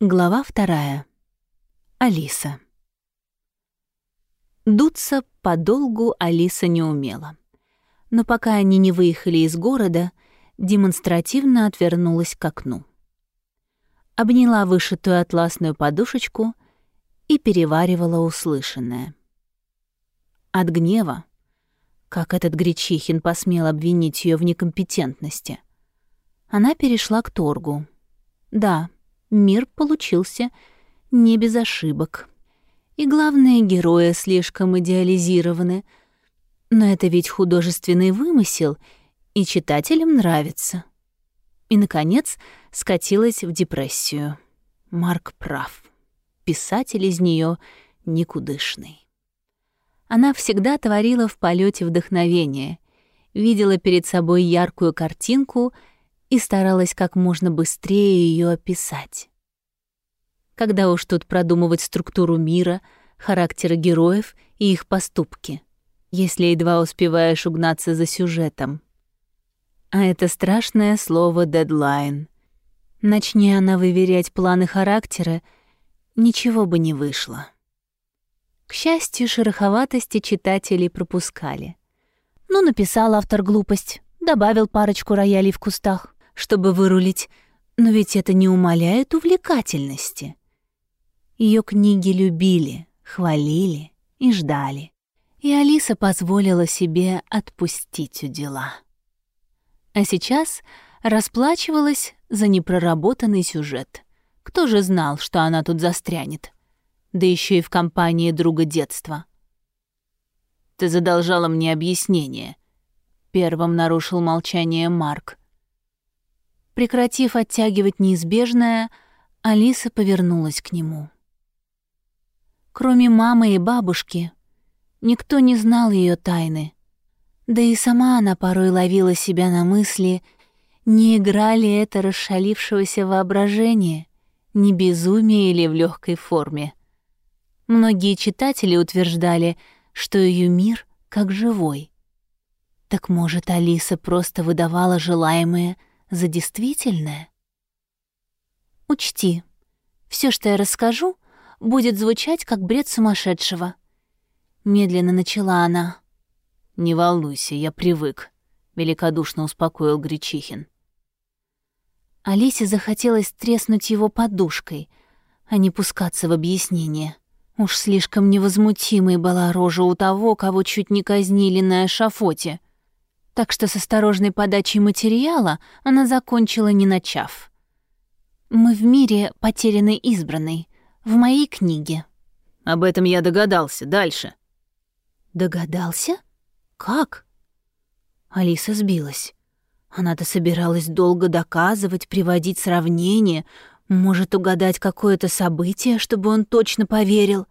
Глава вторая. Алиса. Дуться подолгу Алиса не умела. Но пока они не выехали из города, демонстративно отвернулась к окну. Обняла вышитую атласную подушечку и переваривала услышанное. От гнева, как этот Гречихин посмел обвинить ее в некомпетентности, она перешла к торгу. Да, мир получился не без ошибок. И главные герои слишком идеализированы. Но это ведь художественный вымысел, и читателям нравится. И, наконец, скатилась в депрессию. Марк прав. Писатель из нее никудышный. Она всегда творила в полете вдохновения, видела перед собой яркую картинку — и старалась как можно быстрее ее описать. Когда уж тут продумывать структуру мира, характеры героев и их поступки, если едва успеваешь угнаться за сюжетом. А это страшное слово «дедлайн». Начни она выверять планы характера, ничего бы не вышло. К счастью, шероховатости читателей пропускали. Ну, написал автор глупость, добавил парочку роялей в кустах чтобы вырулить, но ведь это не умаляет увлекательности. Ее книги любили, хвалили и ждали. И Алиса позволила себе отпустить у дела. А сейчас расплачивалась за непроработанный сюжет. Кто же знал, что она тут застрянет? Да еще и в компании друга детства. «Ты задолжала мне объяснение», — первым нарушил молчание Марк — Прекратив оттягивать неизбежное, Алиса повернулась к нему. Кроме мамы и бабушки, никто не знал ее тайны. Да и сама она порой ловила себя на мысли, не играли это расшалившегося воображения, не безумие или в легкой форме. Многие читатели утверждали, что ее мир как живой. Так может, Алиса просто выдавала желаемое за действительное? Учти, все, что я расскажу, будет звучать как бред сумасшедшего. Медленно начала она. «Не волнуйся, я привык», — великодушно успокоил Гречихин. Алисе захотелось треснуть его подушкой, а не пускаться в объяснение. Уж слишком невозмутимой была рожа у того, кого чуть не казнили на эшафоте так что с осторожной подачей материала она закончила не начав. «Мы в мире потерянной избранной, в моей книге». «Об этом я догадался. Дальше». «Догадался? Как?» Алиса сбилась. Она-то собиралась долго доказывать, приводить сравнения, может угадать какое-то событие, чтобы он точно поверил.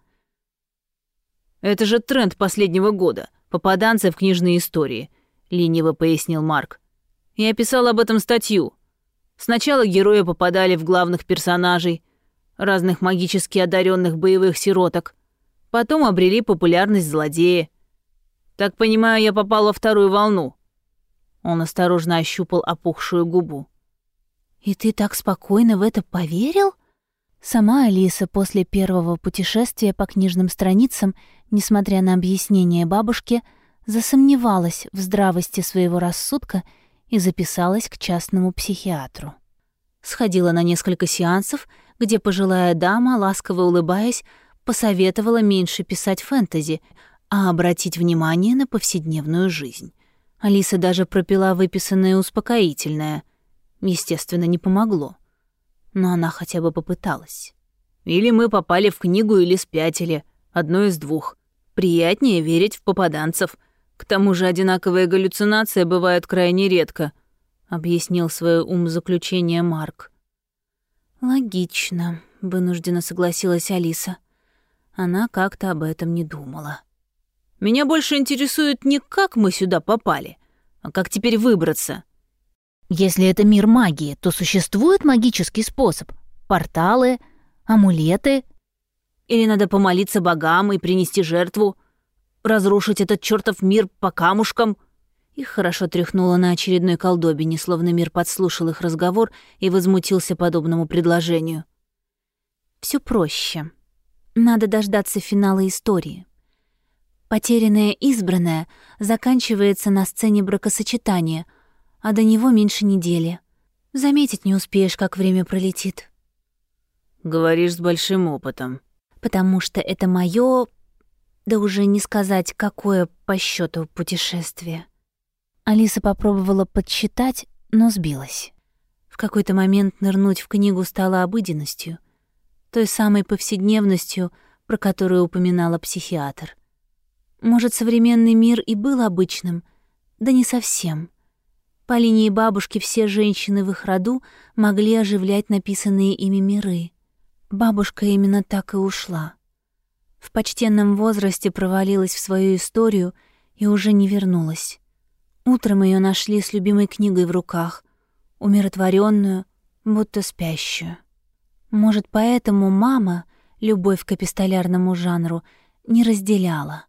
«Это же тренд последнего года. Попаданцы в книжные истории. — лениво пояснил Марк. «Я писал об этом статью. Сначала герои попадали в главных персонажей, разных магически одаренных боевых сироток. Потом обрели популярность злодеи. Так понимаю, я попал во вторую волну». Он осторожно ощупал опухшую губу. «И ты так спокойно в это поверил?» Сама Алиса после первого путешествия по книжным страницам, несмотря на объяснение бабушки, — засомневалась в здравости своего рассудка и записалась к частному психиатру. Сходила на несколько сеансов, где пожилая дама, ласково улыбаясь, посоветовала меньше писать фэнтези, а обратить внимание на повседневную жизнь. Алиса даже пропила выписанное успокоительное. Естественно, не помогло. Но она хотя бы попыталась. «Или мы попали в книгу, или спятили. Одно из двух. Приятнее верить в попаданцев», к тому же одинаковые галлюцинации бывают крайне редко, объяснил свое умозаключение Марк. Логично, вынужденно согласилась Алиса. Она как-то об этом не думала. Меня больше интересует не как мы сюда попали, а как теперь выбраться. Если это мир магии, то существует магический способ. Порталы, амулеты. Или надо помолиться богам и принести жертву разрушить этот чертов мир по камушкам?» Их хорошо тряхнуло на очередной колдобине, словно мир подслушал их разговор и возмутился подобному предложению. Все проще. Надо дождаться финала истории. Потерянное избранное заканчивается на сцене бракосочетания, а до него меньше недели. Заметить не успеешь, как время пролетит. Говоришь с большим опытом. Потому что это моё, да уже не сказать, какое по счету путешествие. Алиса попробовала подсчитать, но сбилась. В какой-то момент нырнуть в книгу стало обыденностью, той самой повседневностью, про которую упоминала психиатр. Может, современный мир и был обычным, да не совсем. По линии бабушки все женщины в их роду могли оживлять написанные ими миры. Бабушка именно так и ушла. В почтенном возрасте провалилась в свою историю и уже не вернулась. Утром ее нашли с любимой книгой в руках, умиротворенную, будто спящую. Может, поэтому мама любовь к эпистолярному жанру не разделяла.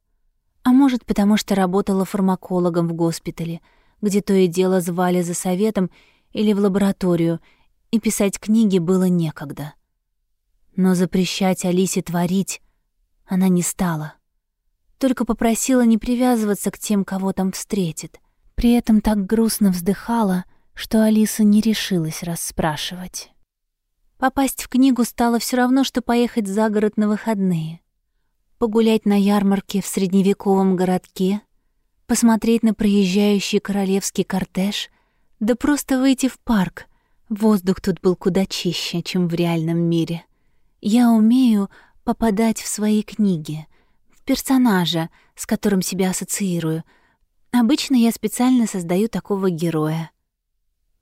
А может, потому что работала фармакологом в госпитале, где то и дело звали за советом или в лабораторию, и писать книги было некогда но запрещать Алисе творить она не стала. Только попросила не привязываться к тем, кого там встретит. При этом так грустно вздыхала, что Алиса не решилась расспрашивать. Попасть в книгу стало все равно, что поехать за город на выходные. Погулять на ярмарке в средневековом городке, посмотреть на проезжающий королевский кортеж, да просто выйти в парк. Воздух тут был куда чище, чем в реальном мире — я умею попадать в свои книги, в персонажа, с которым себя ассоциирую. Обычно я специально создаю такого героя.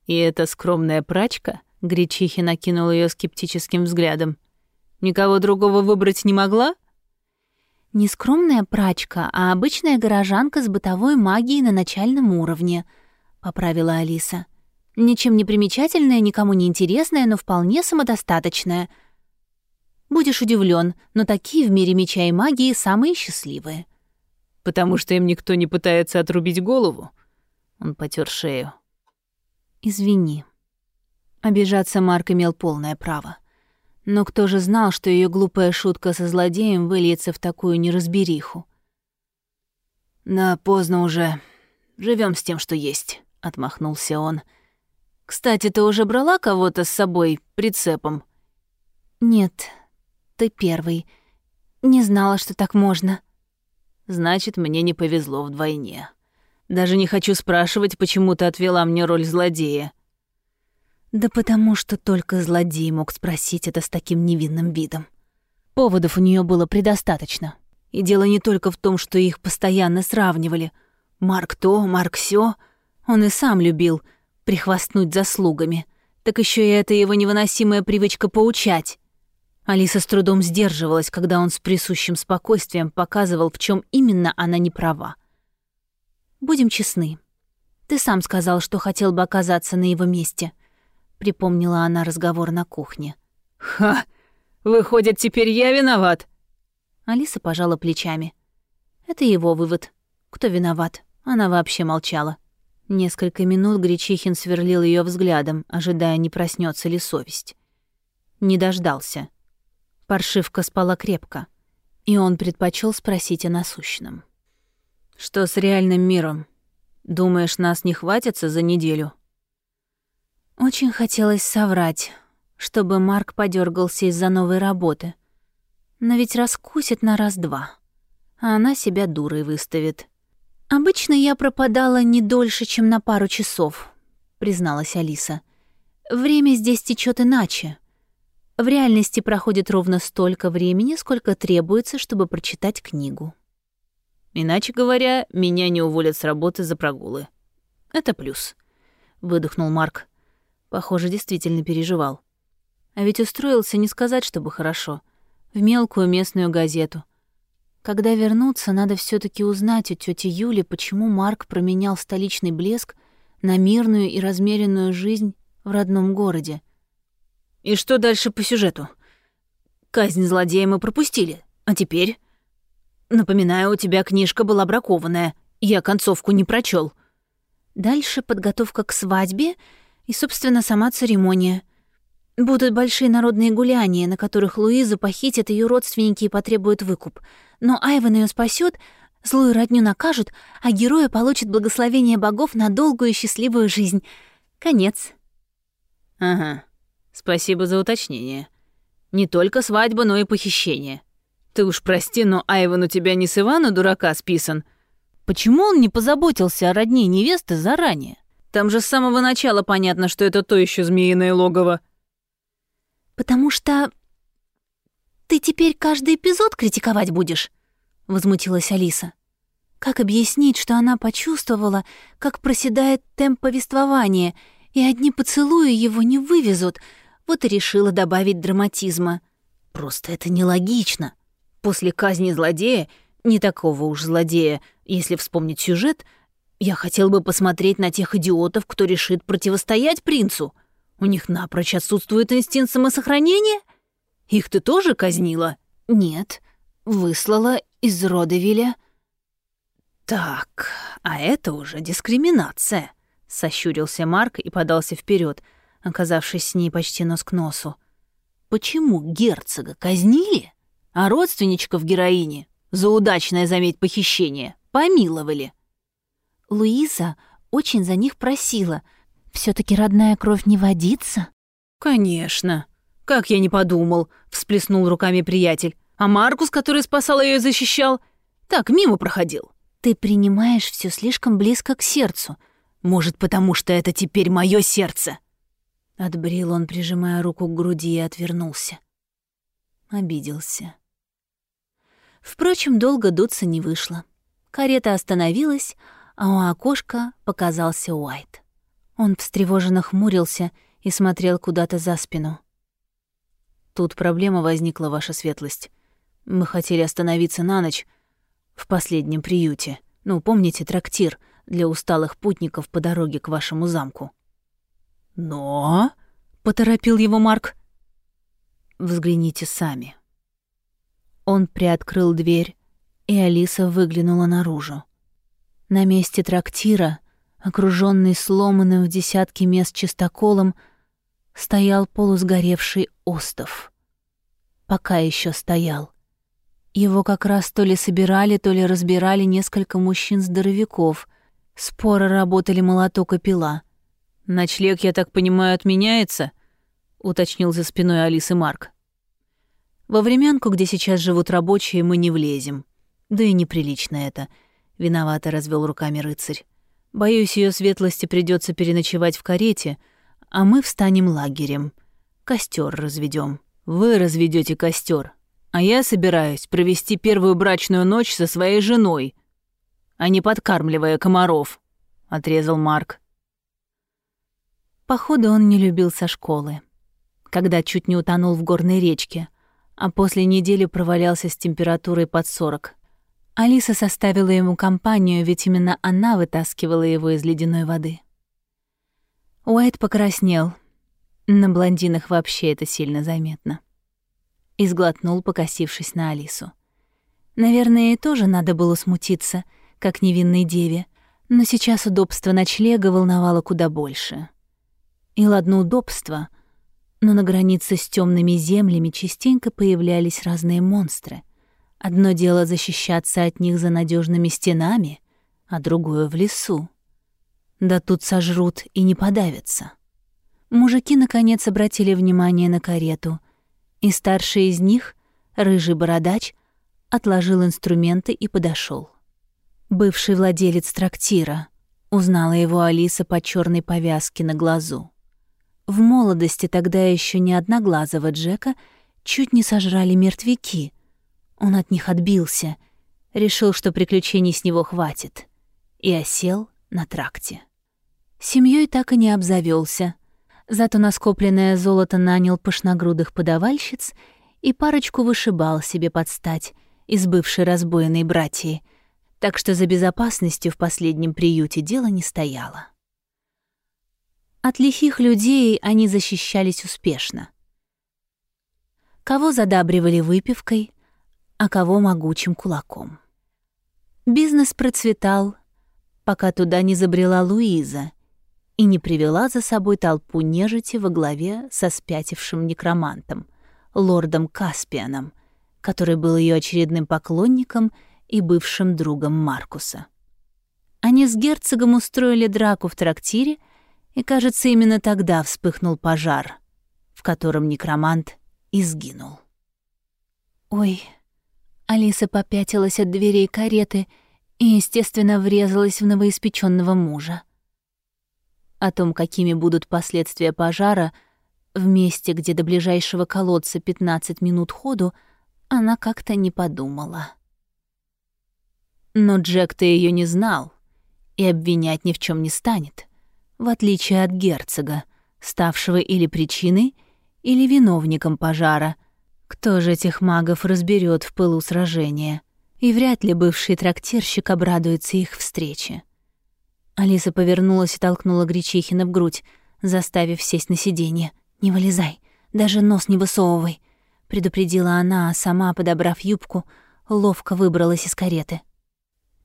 «И эта скромная прачка?» — Гречихи накинул ее скептическим взглядом. «Никого другого выбрать не могла?» «Не скромная прачка, а обычная горожанка с бытовой магией на начальном уровне», — поправила Алиса. «Ничем не примечательная, никому не интересная, но вполне самодостаточная — Будешь удивлен, но такие в мире меча и магии самые счастливые. Потому что им никто не пытается отрубить голову. Он потер шею. Извини. Обижаться Марк имел полное право. Но кто же знал, что ее глупая шутка со злодеем выльется в такую неразбериху? «Да, поздно уже. Живем с тем, что есть», — отмахнулся он. «Кстати, ты уже брала кого-то с собой прицепом?» «Нет, ты первый. Не знала, что так можно. Значит, мне не повезло вдвойне. Даже не хочу спрашивать, почему ты отвела мне роль злодея. Да потому что только злодей мог спросить это с таким невинным видом. Поводов у нее было предостаточно. И дело не только в том, что их постоянно сравнивали. Марк то, Марк сё. Он и сам любил прихвастнуть заслугами. Так еще и это его невыносимая привычка поучать. Алиса с трудом сдерживалась, когда он с присущим спокойствием показывал, в чем именно она не права. «Будем честны. Ты сам сказал, что хотел бы оказаться на его месте», — припомнила она разговор на кухне. «Ха! Выходит, теперь я виноват?» Алиса пожала плечами. «Это его вывод. Кто виноват?» Она вообще молчала. Несколько минут Гречихин сверлил ее взглядом, ожидая, не проснется ли совесть. Не дождался. Паршивка спала крепко, и он предпочел спросить о насущном. «Что с реальным миром? Думаешь, нас не хватится за неделю?» Очень хотелось соврать, чтобы Марк подергался из-за новой работы. Но ведь раскусит на раз-два, а она себя дурой выставит. «Обычно я пропадала не дольше, чем на пару часов», — призналась Алиса. «Время здесь течет иначе. В реальности проходит ровно столько времени, сколько требуется, чтобы прочитать книгу. Иначе говоря, меня не уволят с работы за прогулы. Это плюс, выдохнул Марк. Похоже, действительно переживал. А ведь устроился не сказать, чтобы хорошо. В мелкую местную газету. Когда вернуться, надо все таки узнать у тети Юли, почему Марк променял столичный блеск на мирную и размеренную жизнь в родном городе. И что дальше по сюжету? Казнь злодея мы пропустили. А теперь? Напоминаю, у тебя книжка была бракованная. Я концовку не прочел. Дальше подготовка к свадьбе и, собственно, сама церемония. Будут большие народные гуляния, на которых Луизу похитят ее родственники и потребуют выкуп. Но Айвен ее спасет, злую родню накажут, а героя получит благословение богов на долгую и счастливую жизнь. Конец. Ага. Спасибо за уточнение. Не только свадьба, но и похищение. Ты уж прости, но Айвен у тебя не с Ивана дурака списан. Почему он не позаботился о родне невесты заранее? Там же с самого начала понятно, что это то еще змеиное логово. «Потому что ты теперь каждый эпизод критиковать будешь?» — возмутилась Алиса. Как объяснить, что она почувствовала, как проседает темп повествования, и одни поцелуи его не вывезут, вот и решила добавить драматизма. Просто это нелогично. После казни злодея, не такого уж злодея, если вспомнить сюжет, я хотел бы посмотреть на тех идиотов, кто решит противостоять принцу — у них напрочь отсутствует инстинкт самосохранения? Их ты тоже казнила? Нет, выслала из Родевиля. Так, а это уже дискриминация, сощурился Марк и подался вперед, оказавшись с ней почти нос к носу. Почему герцога казнили, а родственничков героини за удачное, заметь, похищение помиловали? Луиза очень за них просила — все таки родная кровь не водится? Конечно. Как я не подумал, всплеснул руками приятель. А Маркус, который спасал ее и защищал, так мимо проходил. Ты принимаешь все слишком близко к сердцу. Может, потому что это теперь мое сердце. Отбрил он, прижимая руку к груди, и отвернулся. Обиделся. Впрочем, долго дуться не вышло. Карета остановилась, а у окошка показался Уайт. Он встревоженно хмурился и смотрел куда-то за спину. «Тут проблема возникла, ваша светлость. Мы хотели остановиться на ночь в последнем приюте. Ну, помните, трактир для усталых путников по дороге к вашему замку?» «Но...» — поторопил его Марк. «Взгляните сами». Он приоткрыл дверь, и Алиса выглянула наружу. На месте трактира окруженный сломанным в десятки мест чистоколом, стоял полусгоревший остов. Пока еще стоял. Его как раз то ли собирали, то ли разбирали несколько мужчин-здоровяков. Споро работали молоток и пила. «Ночлег, я так понимаю, отменяется?» — уточнил за спиной Алисы Марк. «Во времянку, где сейчас живут рабочие, мы не влезем. Да и неприлично это», — виновато развел руками рыцарь. Боюсь, ее светлости придется переночевать в карете, а мы встанем лагерем. Костер разведем. Вы разведете костер, а я собираюсь провести первую брачную ночь со своей женой, а не подкармливая комаров», — отрезал Марк. Походу, он не любил со школы, когда чуть не утонул в горной речке, а после недели провалялся с температурой под сорок. Алиса составила ему компанию, ведь именно она вытаскивала его из ледяной воды. Уайт покраснел. На блондинах вообще это сильно заметно. И сглотнул, покосившись на Алису. Наверное, ей тоже надо было смутиться, как невинной деве, но сейчас удобство ночлега волновало куда больше. И ладно удобство, но на границе с темными землями частенько появлялись разные монстры — Одно дело защищаться от них за надежными стенами, а другое в лесу. Да тут сожрут и не подавятся. Мужики наконец обратили внимание на карету, и старший из них, рыжий бородач, отложил инструменты и подошел. Бывший владелец трактира, узнала его Алиса по черной повязке на глазу. В молодости тогда еще не одноглазого Джека чуть не сожрали мертвяки — он от них отбился, решил, что приключений с него хватит, и осел на тракте. Семьей так и не обзавелся, зато на скопленное золото нанял пышногрудых подавальщиц и парочку вышибал себе под стать из бывшей разбойной братьи, так что за безопасностью в последнем приюте дело не стояло. От лихих людей они защищались успешно. Кого задабривали выпивкой, а кого могучим кулаком. Бизнес процветал, пока туда не забрела Луиза и не привела за собой толпу нежити во главе со спятившим некромантом, лордом Каспианом, который был ее очередным поклонником и бывшим другом Маркуса. Они с герцогом устроили драку в трактире, и, кажется, именно тогда вспыхнул пожар, в котором некромант и сгинул. «Ой!» Алиса попятилась от дверей кареты и, естественно, врезалась в новоиспеченного мужа. О том, какими будут последствия пожара, в месте, где до ближайшего колодца 15 минут ходу, она как-то не подумала. Но Джек-то ее не знал и обвинять ни в чем не станет, в отличие от герцога, ставшего или причиной, или виновником пожара. Кто же этих магов разберет в пылу сражения? И вряд ли бывший трактирщик обрадуется их встрече. Алиса повернулась и толкнула Гречихина в грудь, заставив сесть на сиденье. «Не вылезай, даже нос не высовывай», — предупредила она, а сама, подобрав юбку, ловко выбралась из кареты.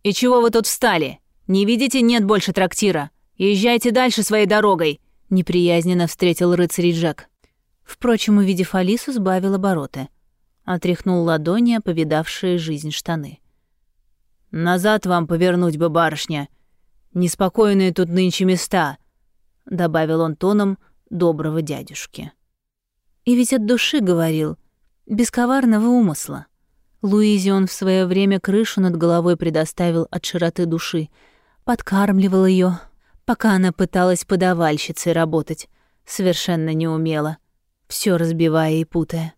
«И чего вы тут встали? Не видите, нет больше трактира. Езжайте дальше своей дорогой», — неприязненно встретил рыцарь Джек. Впрочем, увидев Алису, сбавил обороты. Отряхнул ладони, повидавшие жизнь штаны. «Назад вам повернуть бы, барышня. Неспокойные тут нынче места», — добавил он тоном доброго дядюшки. И ведь от души говорил, без коварного умысла. Луизе он в свое время крышу над головой предоставил от широты души, подкармливал ее, пока она пыталась подавальщицей работать, совершенно неумело, все разбивая и путая.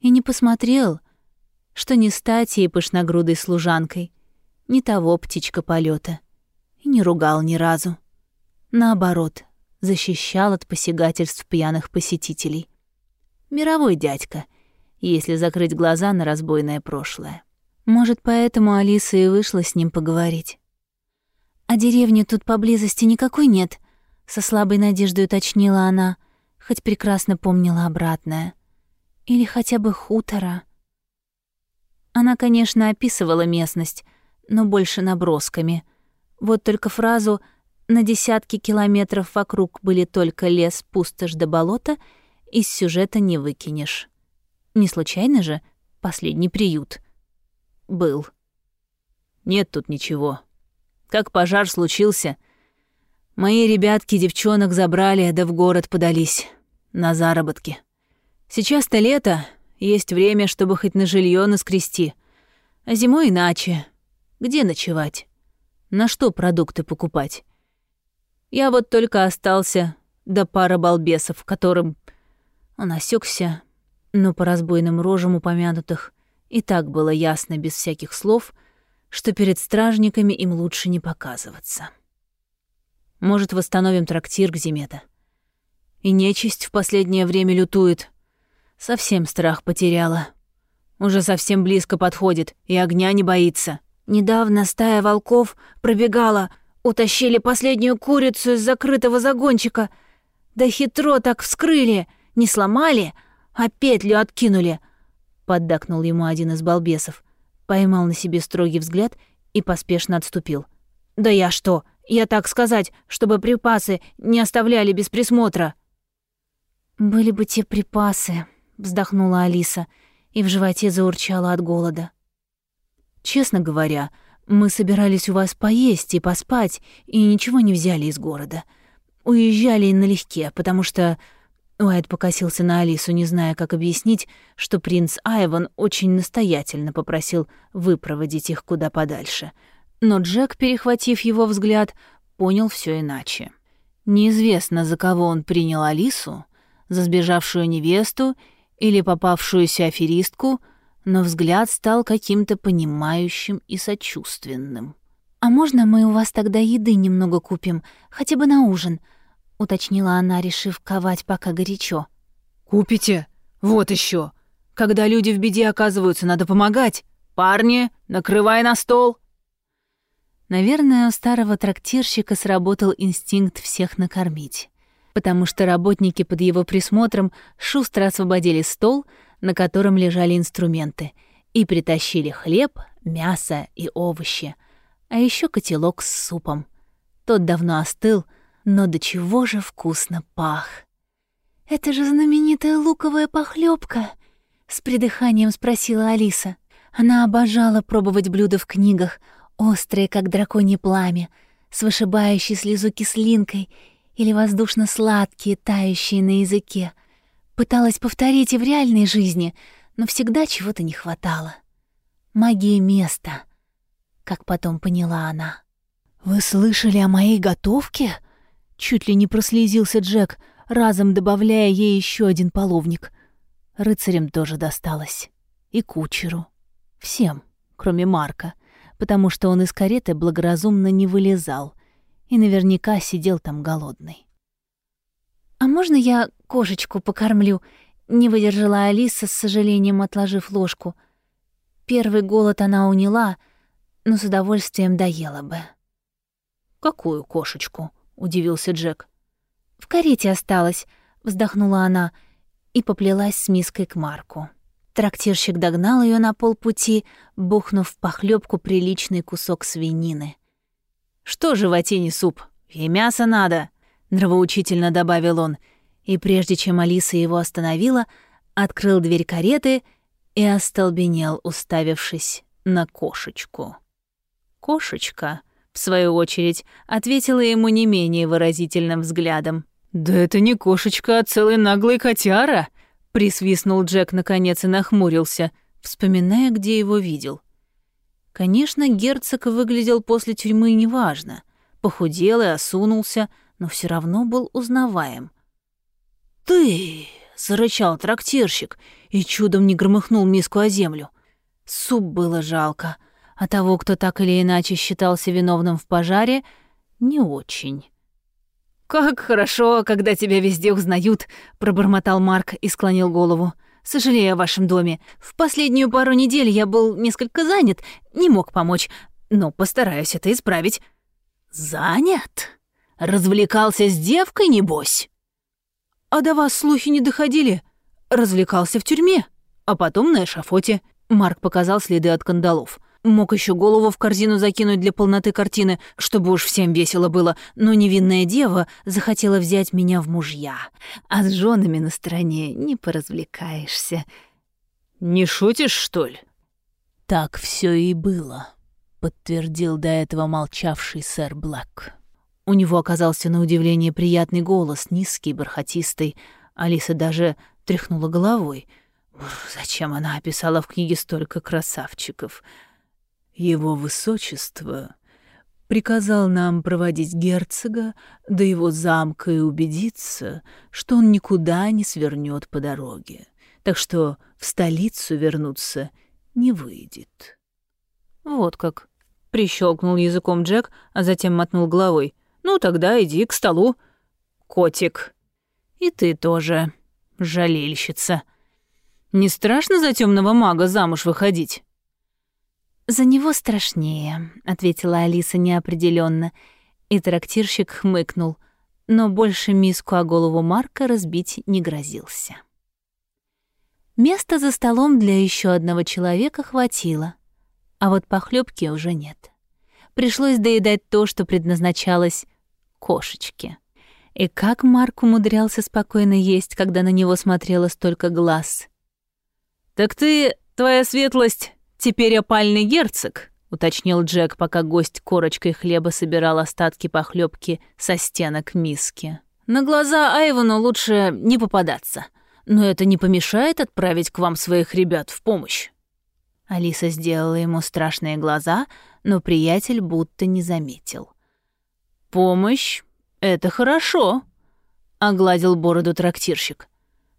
И не посмотрел, что не стать ей пышногрудой служанкой, не того птичка полета, и не ругал ни разу. Наоборот, защищал от посягательств пьяных посетителей. Мировой дядька — если закрыть глаза на разбойное прошлое. Может, поэтому Алиса и вышла с ним поговорить. «А деревни тут поблизости никакой нет?» — со слабой надеждой уточнила она, хоть прекрасно помнила обратное. «Или хотя бы хутора?» Она, конечно, описывала местность, но больше набросками. Вот только фразу «на десятки километров вокруг были только лес, пустошь да болото» из сюжета не выкинешь. Не случайно же последний приют был. Нет тут ничего. Как пожар случился, мои ребятки девчонок забрали, да в город подались. На заработки. Сейчас-то лето, есть время, чтобы хоть на жилье наскрести. А зимой иначе. Где ночевать? На что продукты покупать? Я вот только остался до пара балбесов, которым... Он осекся, но по разбойным рожам упомянутых и так было ясно без всяких слов, что перед стражниками им лучше не показываться. Может, восстановим трактир к зиме-то. И нечисть в последнее время лютует. Совсем страх потеряла. Уже совсем близко подходит и огня не боится. Недавно стая волков пробегала, утащили последнюю курицу из закрытого загончика. Да хитро так вскрыли, не сломали — а петлю откинули!» — поддакнул ему один из балбесов, поймал на себе строгий взгляд и поспешно отступил. «Да я что? Я так сказать, чтобы припасы не оставляли без присмотра!» «Были бы те припасы», — вздохнула Алиса и в животе заурчала от голода. «Честно говоря, мы собирались у вас поесть и поспать, и ничего не взяли из города. Уезжали налегке, потому что Уайт покосился на Алису, не зная, как объяснить, что принц Айван очень настоятельно попросил выпроводить их куда подальше. Но Джек, перехватив его взгляд, понял все иначе. Неизвестно, за кого он принял Алису, за сбежавшую невесту или попавшуюся аферистку, но взгляд стал каким-то понимающим и сочувственным. «А можно мы у вас тогда еды немного купим, хотя бы на ужин?» — уточнила она, решив ковать пока горячо. «Купите? Вот еще. Когда люди в беде оказываются, надо помогать. Парни, накрывай на стол!» Наверное, у старого трактирщика сработал инстинкт всех накормить, потому что работники под его присмотром шустро освободили стол, на котором лежали инструменты, и притащили хлеб, мясо и овощи, а еще котелок с супом. Тот давно остыл, но до чего же вкусно пах. «Это же знаменитая луковая похлебка, с придыханием спросила Алиса. Она обожала пробовать блюда в книгах, острые, как драконье пламя, с вышибающей слезу кислинкой или воздушно-сладкие, тающие на языке. Пыталась повторить и в реальной жизни, но всегда чего-то не хватало. Магия места, как потом поняла она. «Вы слышали о моей готовке?» Чуть ли не прослезился Джек, разом добавляя ей еще один половник. Рыцарям тоже досталось. И кучеру. Всем, кроме Марка, потому что он из кареты благоразумно не вылезал и наверняка сидел там голодный. «А можно я кошечку покормлю?» — не выдержала Алиса, с сожалением отложив ложку. Первый голод она уняла, но с удовольствием доела бы. «Какую кошечку?» — удивился Джек. «В карете осталась», — вздохнула она и поплелась с миской к Марку. Трактирщик догнал ее на полпути, бухнув в похлебку приличный кусок свинины. «Что животине суп? Ей мясо надо», — нравоучительно добавил он, и прежде чем Алиса его остановила, открыл дверь кареты и остолбенел, уставившись на кошечку. Кошечка, в свою очередь, ответила ему не менее выразительным взглядом. «Да это не кошечка, а целый наглый котяра!» Присвистнул Джек наконец и нахмурился, вспоминая, где его видел. Конечно, герцог выглядел после тюрьмы неважно. Похудел и осунулся, но все равно был узнаваем. «Ты!» — зарычал трактирщик и чудом не громыхнул миску о землю. Суп было жалко, а того, кто так или иначе считался виновным в пожаре, не очень. «Как хорошо, когда тебя везде узнают», — пробормотал Марк и склонил голову. «Сожалею о вашем доме. В последнюю пару недель я был несколько занят, не мог помочь, но постараюсь это исправить». «Занят? Развлекался с девкой, небось?» «А до вас слухи не доходили? Развлекался в тюрьме, а потом на эшафоте». Марк показал следы от кандалов. Мог еще голову в корзину закинуть для полноты картины, чтобы уж всем весело было, но невинная дева захотела взять меня в мужья. А с женами на стороне не поразвлекаешься. Не шутишь, что ли? Так все и было, подтвердил до этого молчавший сэр Блэк. У него оказался на удивление приятный голос, низкий, бархатистый. Алиса даже тряхнула головой. Зачем она описала в книге столько красавчиков? Его высочество приказал нам проводить герцога до его замка и убедиться, что он никуда не свернет по дороге, так что в столицу вернуться не выйдет. Вот как. Прищелкнул языком Джек, а затем мотнул головой. Ну тогда иди к столу, котик. И ты тоже, жалельщица. Не страшно за темного мага замуж выходить? «За него страшнее», — ответила Алиса неопределенно, и трактирщик хмыкнул, но больше миску о голову Марка разбить не грозился. Места за столом для еще одного человека хватило, а вот похлебки уже нет. Пришлось доедать то, что предназначалось кошечке. И как Марк умудрялся спокойно есть, когда на него смотрело столько глаз. «Так ты, твоя светлость, «Теперь опальный герцог», — уточнил Джек, пока гость корочкой хлеба собирал остатки похлебки со стенок миски. «На глаза Айвану лучше не попадаться, но это не помешает отправить к вам своих ребят в помощь». Алиса сделала ему страшные глаза, но приятель будто не заметил. «Помощь — это хорошо», — огладил бороду трактирщик.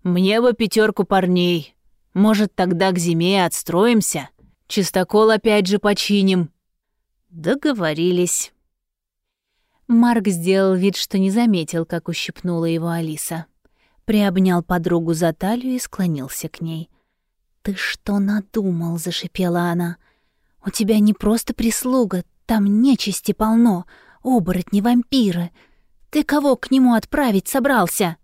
«Мне бы пятерку парней. Может, тогда к зиме отстроимся?» Чистокол опять же починим». Договорились. Марк сделал вид, что не заметил, как ущипнула его Алиса. Приобнял подругу за талию и склонился к ней. «Ты что надумал?» — зашипела она. «У тебя не просто прислуга, там нечисти полно, оборотни, вампиры. Ты кого к нему отправить собрался?»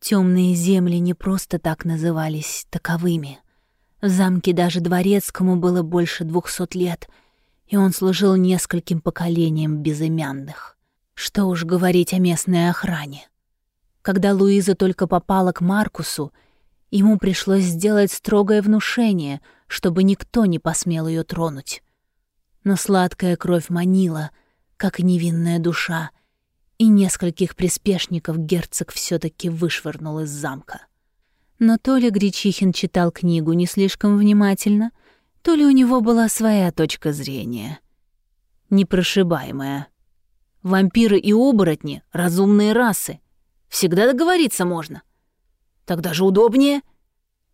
Темные земли не просто так назывались таковыми. В замке даже дворецкому было больше двухсот лет, и он служил нескольким поколениям безымянных. Что уж говорить о местной охране. Когда Луиза только попала к Маркусу, ему пришлось сделать строгое внушение, чтобы никто не посмел ее тронуть. Но сладкая кровь манила, как невинная душа, и нескольких приспешников герцог все таки вышвырнул из замка. Но то ли Гречихин читал книгу не слишком внимательно, то ли у него была своя точка зрения. Непрошибаемая. Вампиры и оборотни — разумные расы. Всегда договориться можно. Тогда же удобнее.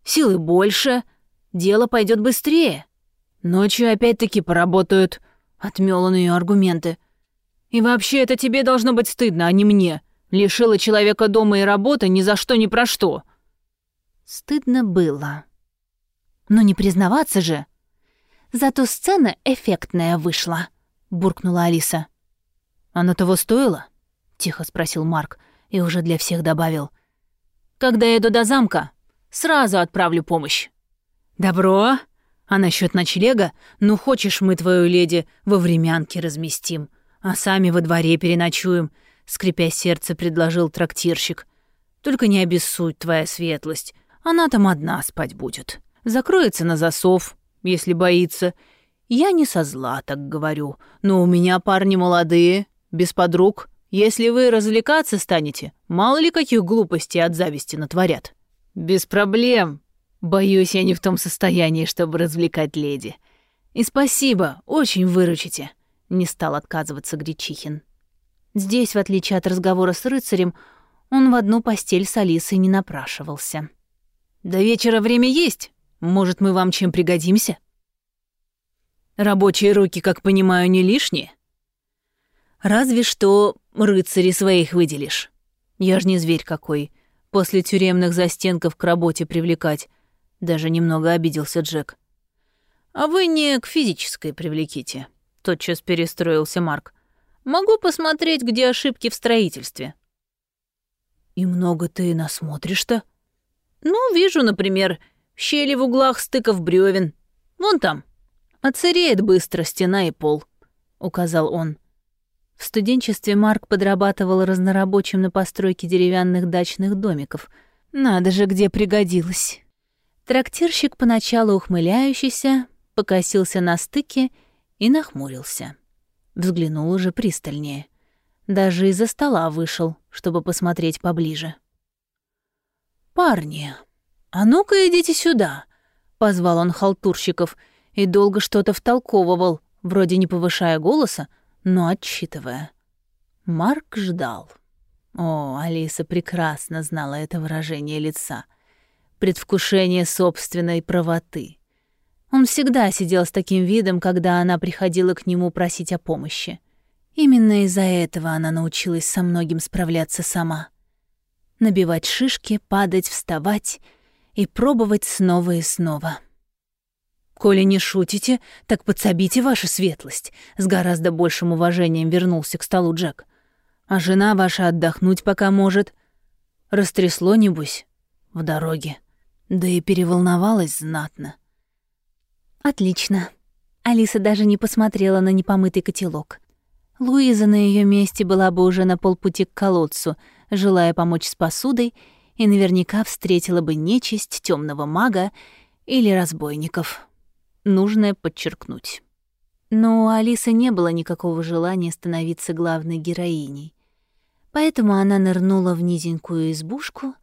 Силы больше, дело пойдет быстрее. Ночью опять-таки поработают. Отмёл он её аргументы. И вообще это тебе должно быть стыдно, а не мне. Лишила человека дома и работы ни за что ни про что. Стыдно было. Но не признаваться же. Зато сцена эффектная вышла, буркнула Алиса. Оно того стоило? тихо спросил Марк и уже для всех добавил. Когда я иду до замка, сразу отправлю помощь. Добро. А насчет ночлега, ну хочешь мы твою леди во времянке разместим, а сами во дворе переночуем, скрипя сердце, предложил трактирщик. Только не обессудь, твоя светлость. Она там одна спать будет. Закроется на засов, если боится. Я не со зла так говорю, но у меня парни молодые, без подруг. Если вы развлекаться станете, мало ли каких глупостей от зависти натворят. Без проблем. Боюсь, я не в том состоянии, чтобы развлекать леди. И спасибо, очень выручите. Не стал отказываться Гречихин. Здесь, в отличие от разговора с рыцарем, он в одну постель с Алисой не напрашивался. До вечера время есть. Может, мы вам чем пригодимся? Рабочие руки, как понимаю, не лишние. Разве что рыцари своих выделишь. Я ж не зверь какой. После тюремных застенков к работе привлекать. Даже немного обиделся Джек. А вы не к физической привлеките. Тотчас перестроился Марк. Могу посмотреть, где ошибки в строительстве. И много ты насмотришь-то? Ну, вижу, например, щели в углах стыков бревен. Вон там. Оцереет быстро стена и пол, указал он. В студенчестве Марк подрабатывал разнорабочим на постройке деревянных дачных домиков. Надо же, где пригодилось. Трактирщик, поначалу ухмыляющийся, покосился на стыке и нахмурился. Взглянул уже пристальнее. Даже из-за стола вышел, чтобы посмотреть поближе. «Парни, а ну-ка идите сюда!» — позвал он халтурщиков и долго что-то втолковывал, вроде не повышая голоса, но отчитывая. Марк ждал. О, Алиса прекрасно знала это выражение лица. Предвкушение собственной правоты. Он всегда сидел с таким видом, когда она приходила к нему просить о помощи. Именно из-за этого она научилась со многим справляться сама набивать шишки, падать, вставать и пробовать снова и снова. «Коли не шутите, так подсобите ваша светлость», — с гораздо большим уважением вернулся к столу Джек. «А жена ваша отдохнуть пока может. Растрясло, небось, в дороге. Да и переволновалась знатно». «Отлично». Алиса даже не посмотрела на непомытый котелок. Луиза на ее месте была бы уже на полпути к колодцу — желая помочь с посудой, и наверняка встретила бы нечисть темного мага или разбойников. Нужно подчеркнуть. Но у Алисы не было никакого желания становиться главной героиней. Поэтому она нырнула в низенькую избушку,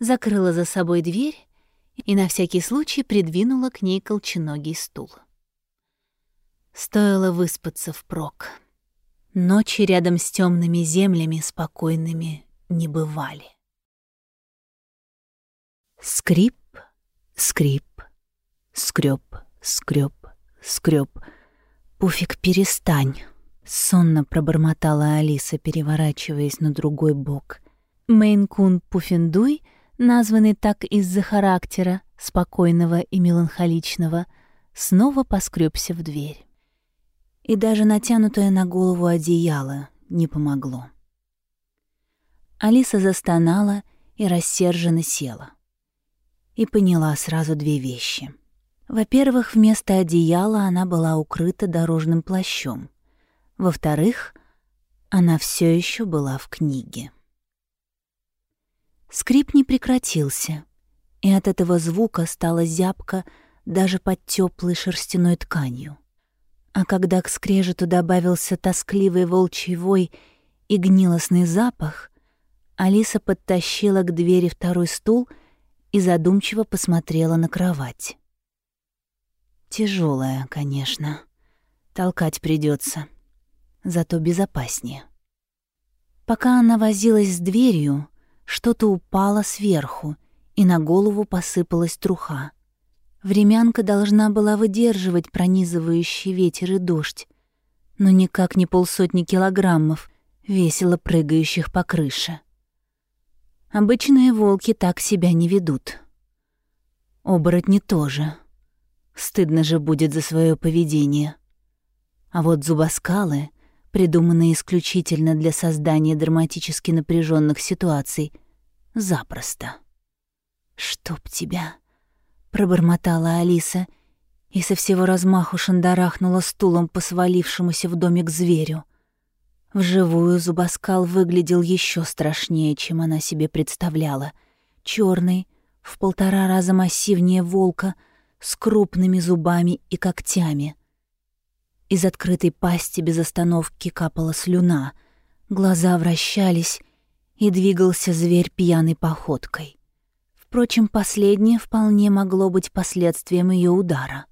закрыла за собой дверь и на всякий случай придвинула к ней колченогий стул. Стоило выспаться впрок. Ночи рядом с темными землями спокойными не бывали. Скрип, скрип, скрёб, скрёб, скрёб. Пуфик, перестань, сонно пробормотала Алиса, переворачиваясь на другой бок. Мейн-кун Пуффендуй, названный так из-за характера, спокойного и меланхоличного, снова поскребся в дверь. И даже натянутое на голову одеяло не помогло. Алиса застонала и рассерженно села. И поняла сразу две вещи. Во-первых, вместо одеяла она была укрыта дорожным плащом. Во-вторых, Она все еще была в книге. Скрип не прекратился, и от этого звука стала зябко даже под теплой шерстяной тканью. А когда к скрежету добавился тоскливый волчий вой и гнилостный запах, Алиса подтащила к двери второй стул и задумчиво посмотрела на кровать. Тяжелая, конечно. Толкать придется, зато безопаснее. Пока она возилась с дверью, что-то упало сверху, и на голову посыпалась труха. Времянка должна была выдерживать пронизывающий ветер и дождь, но никак не полсотни килограммов, весело прыгающих по крыше. Обычные волки так себя не ведут. Оборотни тоже. Стыдно же будет за свое поведение. А вот зубоскалы, придуманные исключительно для создания драматически напряженных ситуаций, запросто. «Чтоб тебя!» — пробормотала Алиса и со всего размаху шандарахнула стулом по свалившемуся в домик зверю. Вживую зубоскал выглядел еще страшнее, чем она себе представляла. Черный, в полтора раза массивнее волка, с крупными зубами и когтями. Из открытой пасти без остановки капала слюна, глаза вращались, и двигался зверь пьяной походкой. Впрочем, последнее вполне могло быть последствием ее удара.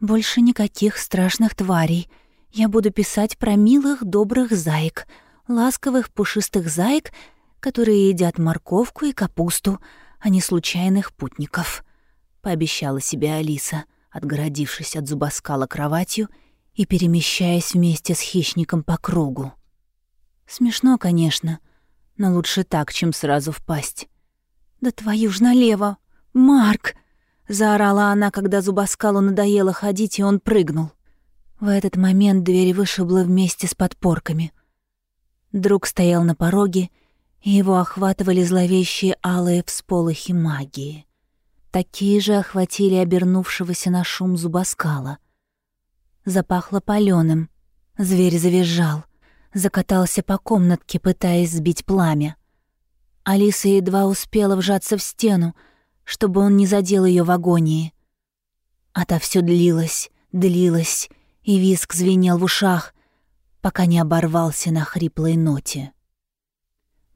Больше никаких страшных тварей — я буду писать про милых, добрых заек, ласковых, пушистых заек, которые едят морковку и капусту, а не случайных путников», — пообещала себе Алиса, отгородившись от зубоскала кроватью и перемещаясь вместе с хищником по кругу. Смешно, конечно, но лучше так, чем сразу впасть. «Да твою ж налево! Марк!» — заорала она, когда зубоскалу надоело ходить, и он прыгнул. В этот момент дверь вышибла вместе с подпорками. Друг стоял на пороге, и его охватывали зловещие алые всполохи магии. Такие же охватили обернувшегося на шум зубоскала. Запахло палёным. Зверь завизжал, закатался по комнатке, пытаясь сбить пламя. Алиса едва успела вжаться в стену, чтобы он не задел ее в агонии. Та все длилась, длилась, и виск звенел в ушах, пока не оборвался на хриплой ноте.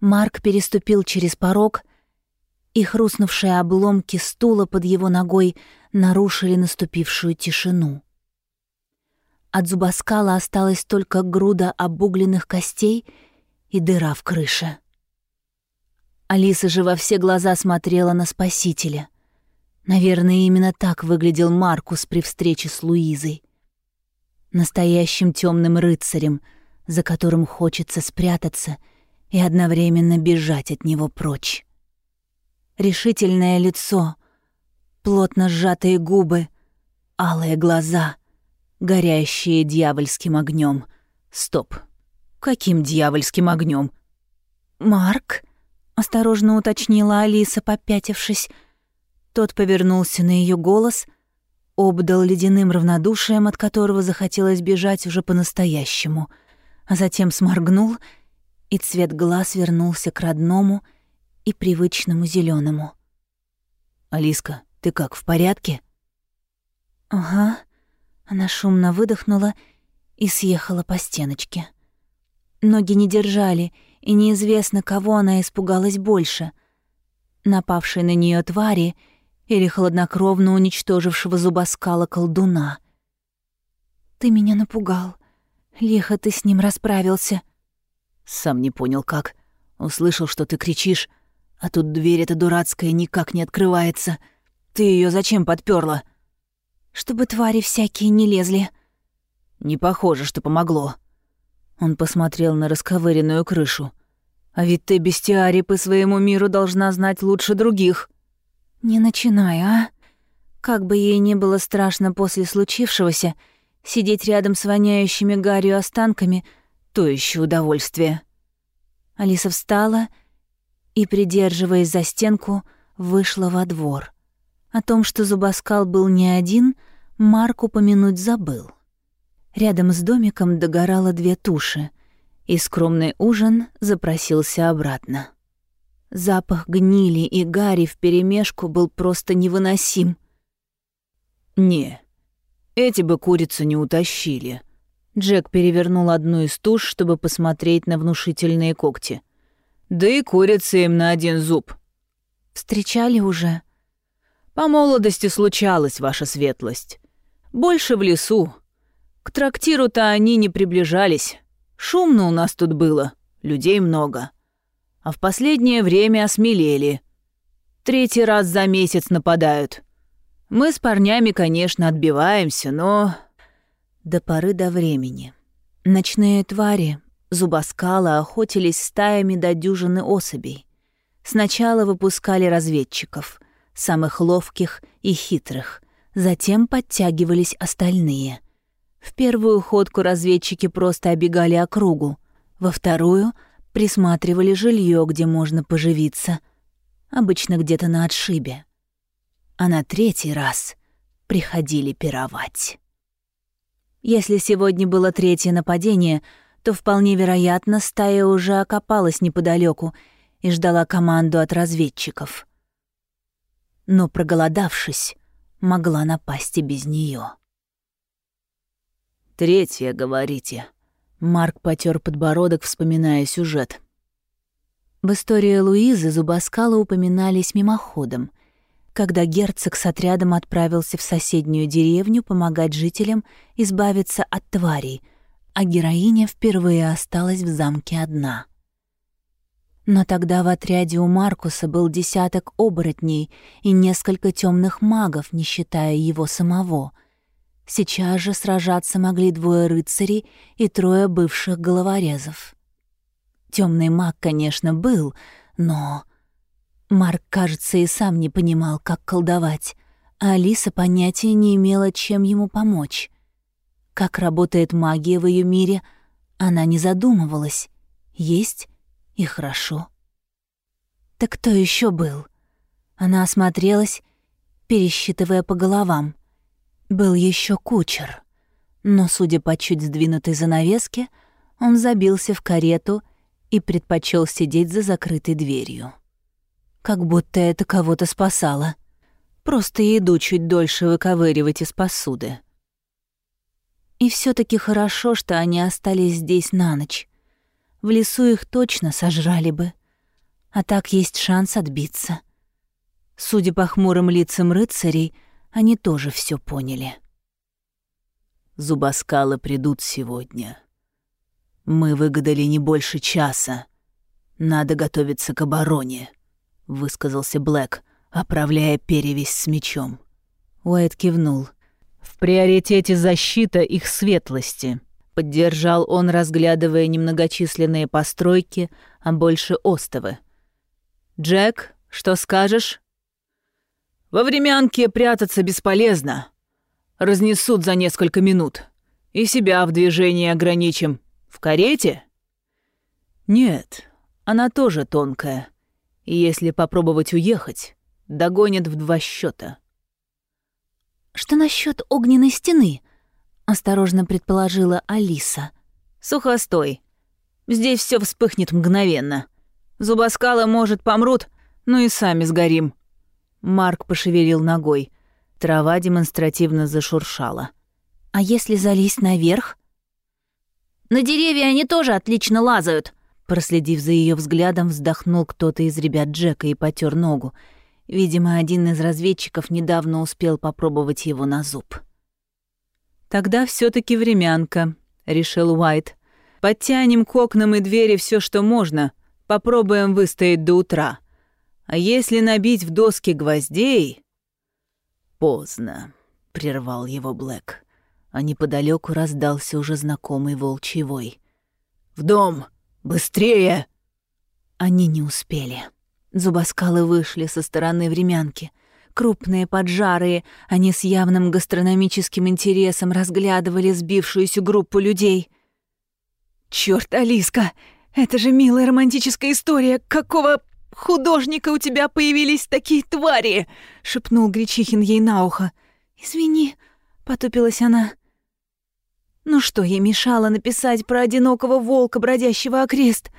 Марк переступил через порог, и хрустнувшие обломки стула под его ногой нарушили наступившую тишину. От зубоскала осталась только груда обугленных костей и дыра в крыше. Алиса же во все глаза смотрела на спасителя. Наверное, именно так выглядел Маркус при встрече с Луизой настоящим темным рыцарем, за которым хочется спрятаться и одновременно бежать от него прочь. Решительное лицо, плотно сжатые губы, алые глаза, горящие дьявольским огнем. Стоп. Каким дьявольским огнем? Марк? осторожно уточнила Алиса, попятившись. Тот повернулся на ее голос — обдал ледяным равнодушием, от которого захотелось бежать уже по-настоящему, а затем сморгнул, и цвет глаз вернулся к родному и привычному зеленому. «Алиска, ты как, в порядке?» «Ага». Она шумно выдохнула и съехала по стеночке. Ноги не держали, и неизвестно, кого она испугалась больше. Напавшей на нее твари — или хладнокровно уничтожившего зубоскала колдуна. «Ты меня напугал. Лихо ты с ним расправился». «Сам не понял, как. Услышал, что ты кричишь, а тут дверь эта дурацкая никак не открывается. Ты ее зачем подперла? «Чтобы твари всякие не лезли». «Не похоже, что помогло». Он посмотрел на расковыренную крышу. «А ведь ты, бестиарий, по своему миру должна знать лучше других». «Не начинай, а? Как бы ей не было страшно после случившегося, сидеть рядом с воняющими гарью останками — то еще удовольствие». Алиса встала и, придерживаясь за стенку, вышла во двор. О том, что зубоскал был не один, Марк упомянуть забыл. Рядом с домиком догорало две туши, и скромный ужин запросился обратно. Запах гнили и гари вперемешку был просто невыносим. «Не, эти бы курицу не утащили». Джек перевернул одну из туш, чтобы посмотреть на внушительные когти. «Да и курица им на один зуб». «Встречали уже?» «По молодости случалось, ваша светлость. Больше в лесу. К трактиру-то они не приближались. Шумно у нас тут было, людей много. А в последнее время осмелели. Третий раз за месяц нападают. Мы с парнями, конечно, отбиваемся, но... До поры до времени. Ночные твари, зубоскалы охотились стаями до дюжины особей. Сначала выпускали разведчиков, самых ловких и хитрых, затем подтягивались остальные. В первую ходку разведчики просто обегали округу, во вторую присматривали жилье, где можно поживиться, обычно где-то на отшибе а на третий раз приходили пировать. Если сегодня было третье нападение, то вполне вероятно, стая уже окопалась неподалеку и ждала команду от разведчиков. Но проголодавшись, могла напасть и без нее. «Третье, говорите?» Марк потер подбородок, вспоминая сюжет. В истории Луизы зубоскалы упоминались мимоходом, когда герцог с отрядом отправился в соседнюю деревню помогать жителям избавиться от тварей, а героиня впервые осталась в замке одна. Но тогда в отряде у Маркуса был десяток оборотней и несколько темных магов, не считая его самого. Сейчас же сражаться могли двое рыцарей и трое бывших головорезов. Темный маг, конечно, был, но Марк, кажется, и сам не понимал, как колдовать, а Алиса понятия не имела, чем ему помочь. Как работает магия в ее мире, она не задумывалась. Есть и хорошо. Так кто еще был? Она осмотрелась, пересчитывая по головам. Был еще кучер. Но, судя по чуть сдвинутой занавеске, он забился в карету и предпочел сидеть за закрытой дверью как будто это кого-то спасало. Просто еду чуть дольше выковыривать из посуды. И все таки хорошо, что они остались здесь на ночь. В лесу их точно сожрали бы. А так есть шанс отбиться. Судя по хмурым лицам рыцарей, они тоже все поняли. Зубоскалы придут сегодня. Мы выгадали не больше часа. Надо готовиться к обороне высказался Блэк, оправляя перевязь с мечом. Уайт кивнул. «В приоритете защита их светлости», — поддержал он, разглядывая немногочисленные постройки, а больше остовы. «Джек, что скажешь?» «Во времянке прятаться бесполезно. Разнесут за несколько минут. И себя в движении ограничим. В карете?» «Нет, она тоже тонкая», и если попробовать уехать, догонят в два счета. «Что насчет огненной стены?» — осторожно предположила Алиса. «Сухостой. Здесь все вспыхнет мгновенно. Зубоскалы, может, помрут, но и сами сгорим». Марк пошевелил ногой. Трава демонстративно зашуршала. «А если залезть наверх?» «На деревья они тоже отлично лазают», Проследив за ее взглядом, вздохнул кто-то из ребят Джека и потер ногу. Видимо, один из разведчиков недавно успел попробовать его на зуб. «Тогда все таки времянка», — решил Уайт. «Подтянем к окнам и двери все, что можно. Попробуем выстоять до утра. А если набить в доски гвоздей...» «Поздно», — прервал его Блэк. А неподалеку раздался уже знакомый волчий вой. «В дом!» Быстрее!» Они не успели. Зубоскалы вышли со стороны времянки. Крупные, поджарые, они с явным гастрономическим интересом разглядывали сбившуюся группу людей. «Чёрт, Алиска! Это же милая романтическая история! Какого художника у тебя появились такие твари?» — шепнул Гречихин ей на ухо. «Извини», — потупилась она. Ну что ей мешало написать про одинокого волка, бродящего окрест?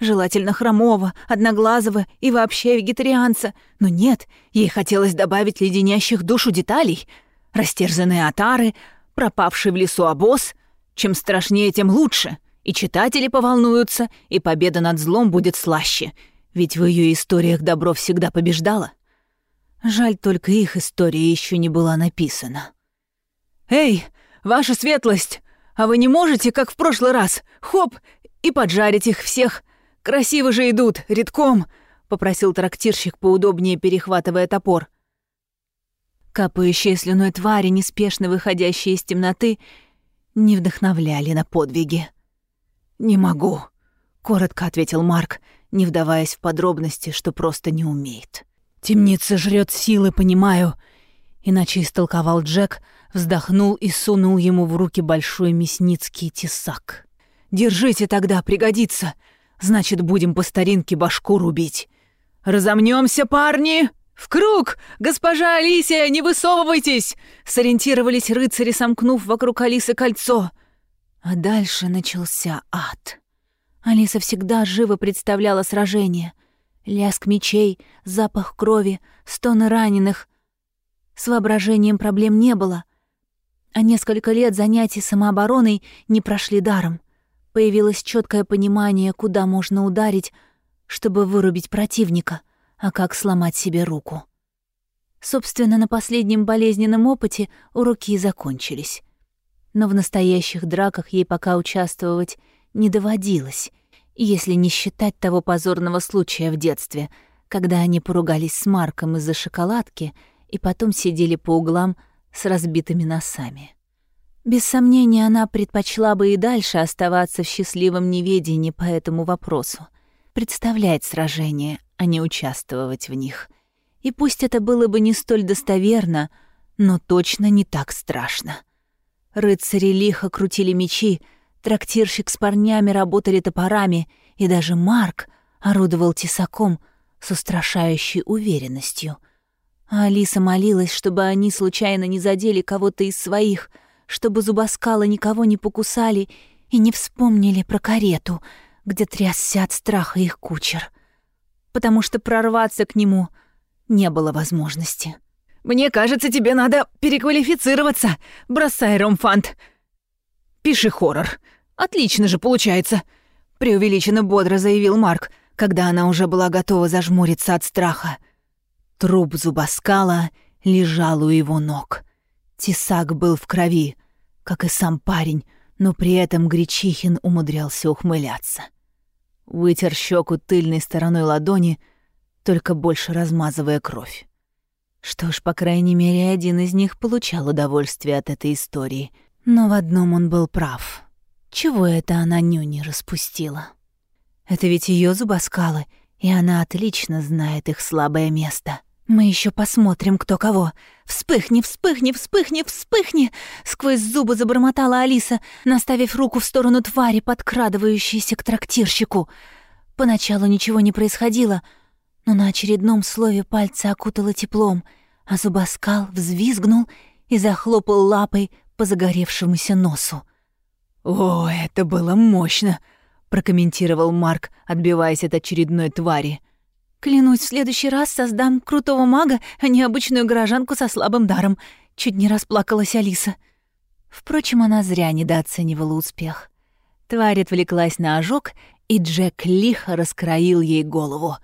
Желательно хромого, одноглазого и вообще вегетарианца. Но нет, ей хотелось добавить леденящих душу деталей. Растерзанные отары, пропавший в лесу обоз. Чем страшнее, тем лучше. И читатели поволнуются, и победа над злом будет слаще. Ведь в ее историях добро всегда побеждало. Жаль, только их история еще не была написана. «Эй, ваша светлость!» А вы не можете, как в прошлый раз, хоп, и поджарить их всех? Красиво же идут, редком!» — попросил трактирщик, поудобнее перехватывая топор. Капающие слюной твари, неспешно выходящие из темноты, не вдохновляли на подвиги. «Не могу», — коротко ответил Марк, не вдаваясь в подробности, что просто не умеет. «Темница жрет силы, понимаю», — иначе истолковал Джек — вздохнул и сунул ему в руки большой мясницкий тесак. «Держите тогда, пригодится. Значит, будем по старинке башку рубить. Разомнемся, парни!» «В круг! Госпожа Алисия, не высовывайтесь!» Сориентировались рыцари, сомкнув вокруг Алисы кольцо. А дальше начался ад. Алиса всегда живо представляла сражение. Лязг мечей, запах крови, стоны раненых. С воображением проблем не было а несколько лет занятий самообороной не прошли даром. Появилось четкое понимание, куда можно ударить, чтобы вырубить противника, а как сломать себе руку. Собственно, на последнем болезненном опыте уроки и закончились. Но в настоящих драках ей пока участвовать не доводилось, если не считать того позорного случая в детстве, когда они поругались с Марком из-за шоколадки и потом сидели по углам с разбитыми носами. Без сомнения, она предпочла бы и дальше оставаться в счастливом неведении по этому вопросу, представлять сражения, а не участвовать в них. И пусть это было бы не столь достоверно, но точно не так страшно. Рыцари лихо крутили мечи, трактирщик с парнями работали топорами, и даже Марк орудовал тесаком с устрашающей уверенностью — а Алиса молилась, чтобы они случайно не задели кого-то из своих, чтобы зубоскалы никого не покусали и не вспомнили про карету, где трясся от страха их кучер. Потому что прорваться к нему не было возможности. «Мне кажется, тебе надо переквалифицироваться, бросай ромфант. Пиши хоррор. Отлично же получается», — преувеличенно бодро заявил Марк, когда она уже была готова зажмуриться от страха. Труп зубоскала лежал у его ног. Тесак был в крови, как и сам парень, но при этом Гречихин умудрялся ухмыляться. Вытер щеку тыльной стороной ладони, только больше размазывая кровь. Что ж, по крайней мере, один из них получал удовольствие от этой истории. Но в одном он был прав. Чего это она нюни распустила? Это ведь ее зубоскалы, и она отлично знает их слабое место. «Мы еще посмотрим, кто кого. Вспыхни, вспыхни, вспыхни, вспыхни!» Сквозь зубы забормотала Алиса, наставив руку в сторону твари, подкрадывающейся к трактирщику. Поначалу ничего не происходило, но на очередном слове пальцы окутало теплом, а зубоскал взвизгнул и захлопал лапой по загоревшемуся носу. «О, это было мощно!» — прокомментировал Марк, отбиваясь от очередной твари — Клянусь, в следующий раз создам крутого мага, а не обычную горожанку со слабым даром. Чуть не расплакалась Алиса. Впрочем, она зря недооценивала успех. Тварь отвлеклась на ожог, и Джек лихо раскроил ей голову.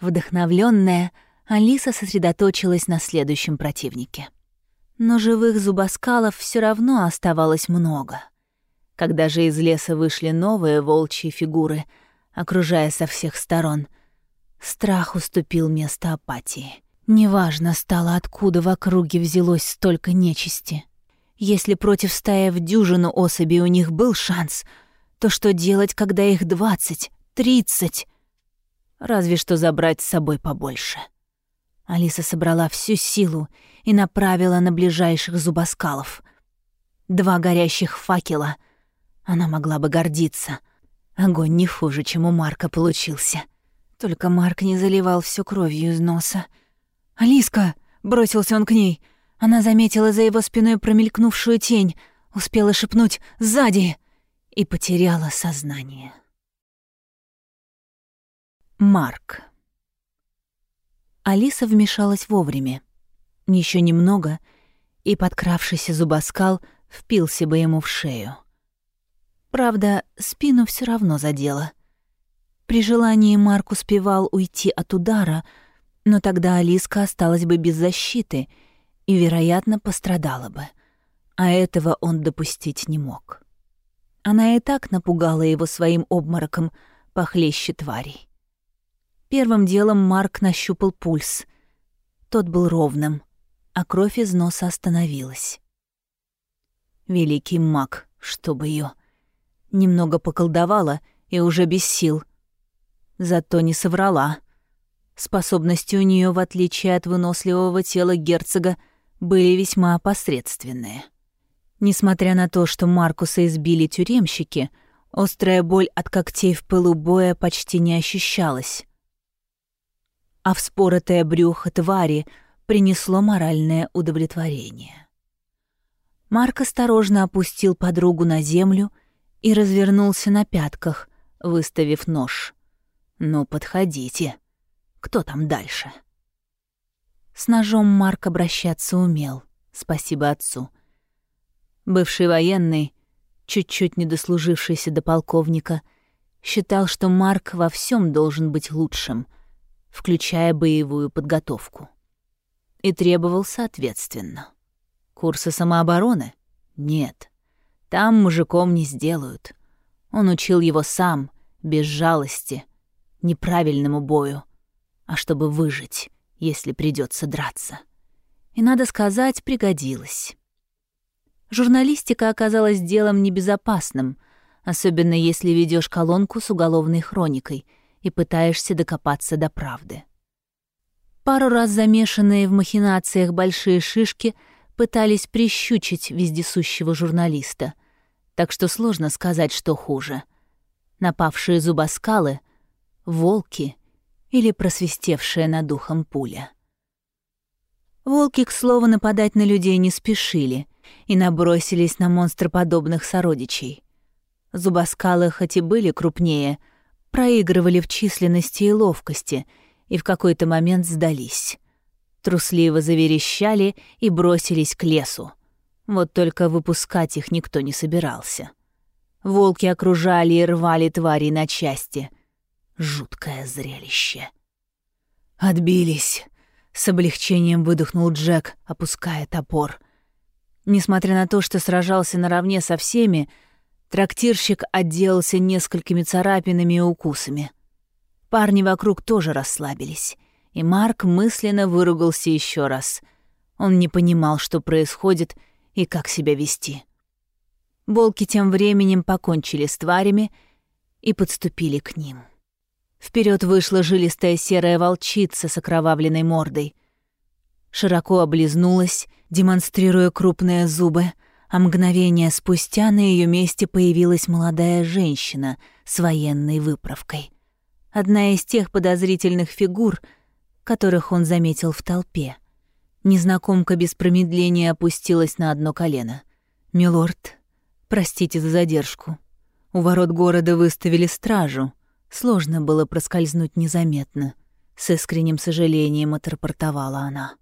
Вдохновленная, Алиса сосредоточилась на следующем противнике. Но живых зубоскалов все равно оставалось много. Когда же из леса вышли новые волчьи фигуры, окружая со всех сторон — Страх уступил место апатии. Неважно стало, откуда в округе взялось столько нечисти. Если против стаи в дюжину особей у них был шанс, то что делать, когда их двадцать, тридцать? Разве что забрать с собой побольше. Алиса собрала всю силу и направила на ближайших зубоскалов. Два горящих факела. Она могла бы гордиться. Огонь не хуже, чем у Марка получился. Только Марк не заливал всю кровью из носа. «Алиска!» — бросился он к ней. Она заметила за его спиной промелькнувшую тень. Успела шепнуть «сзади» и потеряла сознание. Марк. Алиса вмешалась вовремя. Еще немного, и подкравшийся зубоскал впился бы ему в шею. Правда, спину все равно задело. При желании Марк успевал уйти от удара, но тогда Алиска осталась бы без защиты и, вероятно, пострадала бы. А этого он допустить не мог. Она и так напугала его своим обмороком похлеще тварей. Первым делом Марк нащупал пульс. Тот был ровным, а кровь из носа остановилась. Великий маг, чтобы ее Немного поколдовала и уже без сил. Зато не соврала. Способности у нее, в отличие от выносливого тела герцога, были весьма посредственные. Несмотря на то, что Маркуса избили тюремщики, острая боль от когтей в пылу боя почти не ощущалась а вспоротое брюхо твари принесло моральное удовлетворение. Марк осторожно опустил подругу на землю и развернулся на пятках, выставив нож. «Ну, подходите. Кто там дальше?» С ножом Марк обращаться умел, спасибо отцу. Бывший военный, чуть-чуть не дослужившийся до полковника, считал, что Марк во всем должен быть лучшим — включая боевую подготовку. И требовал соответственно. Курсы самообороны? Нет. Там мужиком не сделают. Он учил его сам, без жалости, неправильному бою, а чтобы выжить, если придется драться. И, надо сказать, пригодилось. Журналистика оказалась делом небезопасным, особенно если ведешь колонку с уголовной хроникой — и пытаешься докопаться до правды. Пару раз замешанные в махинациях большие шишки пытались прищучить вездесущего журналиста, так что сложно сказать, что хуже. Напавшие зубоскалы, волки или просвистевшая над ухом пуля. Волки, к слову, нападать на людей не спешили и набросились на монстроподобных сородичей. Зубоскалы хоть и были крупнее — проигрывали в численности и ловкости и в какой-то момент сдались. Трусливо заверещали и бросились к лесу. Вот только выпускать их никто не собирался. Волки окружали и рвали твари на части. Жуткое зрелище. «Отбились!» — с облегчением выдохнул Джек, опуская топор. Несмотря на то, что сражался наравне со всеми, Трактирщик отделался несколькими царапинами и укусами. Парни вокруг тоже расслабились, и Марк мысленно выругался еще раз. Он не понимал, что происходит и как себя вести. Волки тем временем покончили с тварями и подступили к ним. Вперед вышла жилистая серая волчица с окровавленной мордой. Широко облизнулась, демонстрируя крупные зубы — а мгновение спустя на ее месте появилась молодая женщина с военной выправкой. Одна из тех подозрительных фигур, которых он заметил в толпе. Незнакомка без промедления опустилась на одно колено. «Милорд, простите за задержку. У ворот города выставили стражу. Сложно было проскользнуть незаметно». С искренним сожалением отрапортовала она.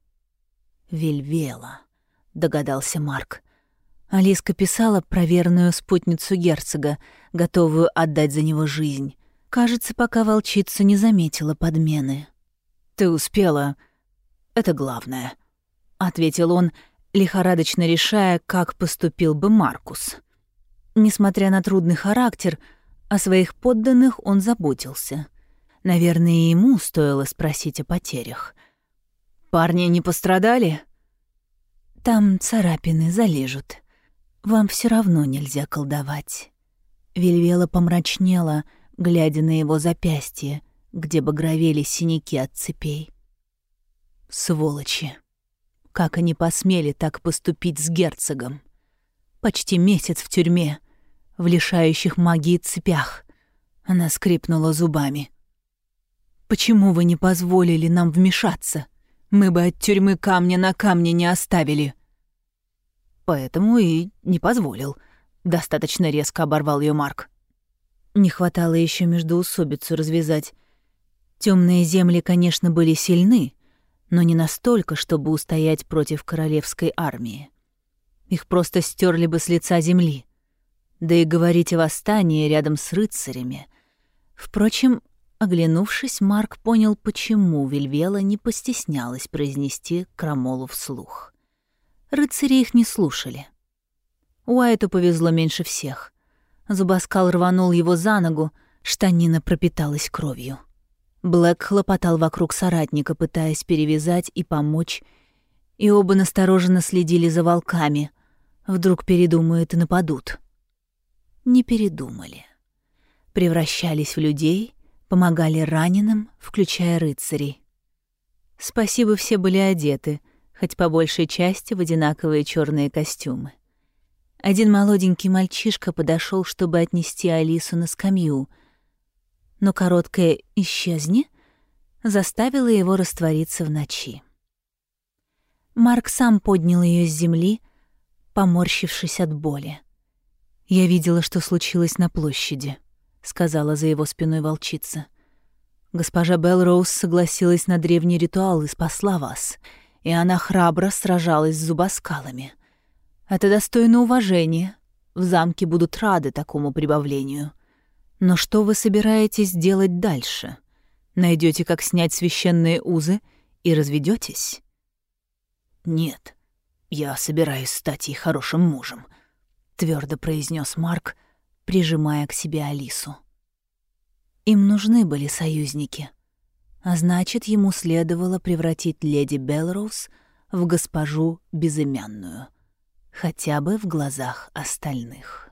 «Вельвела», — догадался Марк. Алиска писала про верную спутницу герцога, готовую отдать за него жизнь. Кажется, пока волчица не заметила подмены. «Ты успела. Это главное», — ответил он, лихорадочно решая, как поступил бы Маркус. Несмотря на трудный характер, о своих подданных он заботился. Наверное, ему стоило спросить о потерях. «Парни не пострадали?» «Там царапины залежут», вам все равно нельзя колдовать». Вельвела помрачнела, глядя на его запястье, где багровели синяки от цепей. Сволочи! Как они посмели так поступить с герцогом? Почти месяц в тюрьме, в лишающих магии цепях. Она скрипнула зубами. «Почему вы не позволили нам вмешаться? Мы бы от тюрьмы камня на камне не оставили». Поэтому и не позволил. Достаточно резко оборвал ее Марк. Не хватало еще междоусобицу развязать. Темные земли, конечно, были сильны, но не настолько, чтобы устоять против королевской армии. Их просто стерли бы с лица земли. Да и говорить о восстании рядом с рыцарями. Впрочем, оглянувшись, Марк понял, почему Вильвела не постеснялась произнести крамолу вслух. Рыцари их не слушали. Уайту повезло меньше всех. Зубаскал рванул его за ногу, штанина пропиталась кровью. Блэк хлопотал вокруг соратника, пытаясь перевязать и помочь, и оба настороженно следили за волками. Вдруг передумают и нападут. Не передумали. Превращались в людей, помогали раненым, включая рыцарей. Спасибо, все были одеты, хоть по большей части в одинаковые черные костюмы. Один молоденький мальчишка подошел, чтобы отнести Алису на скамью, но короткое «исчезни» заставило его раствориться в ночи. Марк сам поднял ее с земли, поморщившись от боли. «Я видела, что случилось на площади», — сказала за его спиной волчица. «Госпожа Белроуз согласилась на древний ритуал и спасла вас, и она храбро сражалась с зубоскалами. Это достойно уважения. В замке будут рады такому прибавлению. Но что вы собираетесь делать дальше? Найдете, как снять священные узы и разведетесь? Нет, я собираюсь стать ей хорошим мужем, твердо произнес Марк, прижимая к себе Алису. Им нужны были союзники, а значит, ему следовало превратить леди Белроуз в госпожу безымянную — хотя бы в глазах остальных.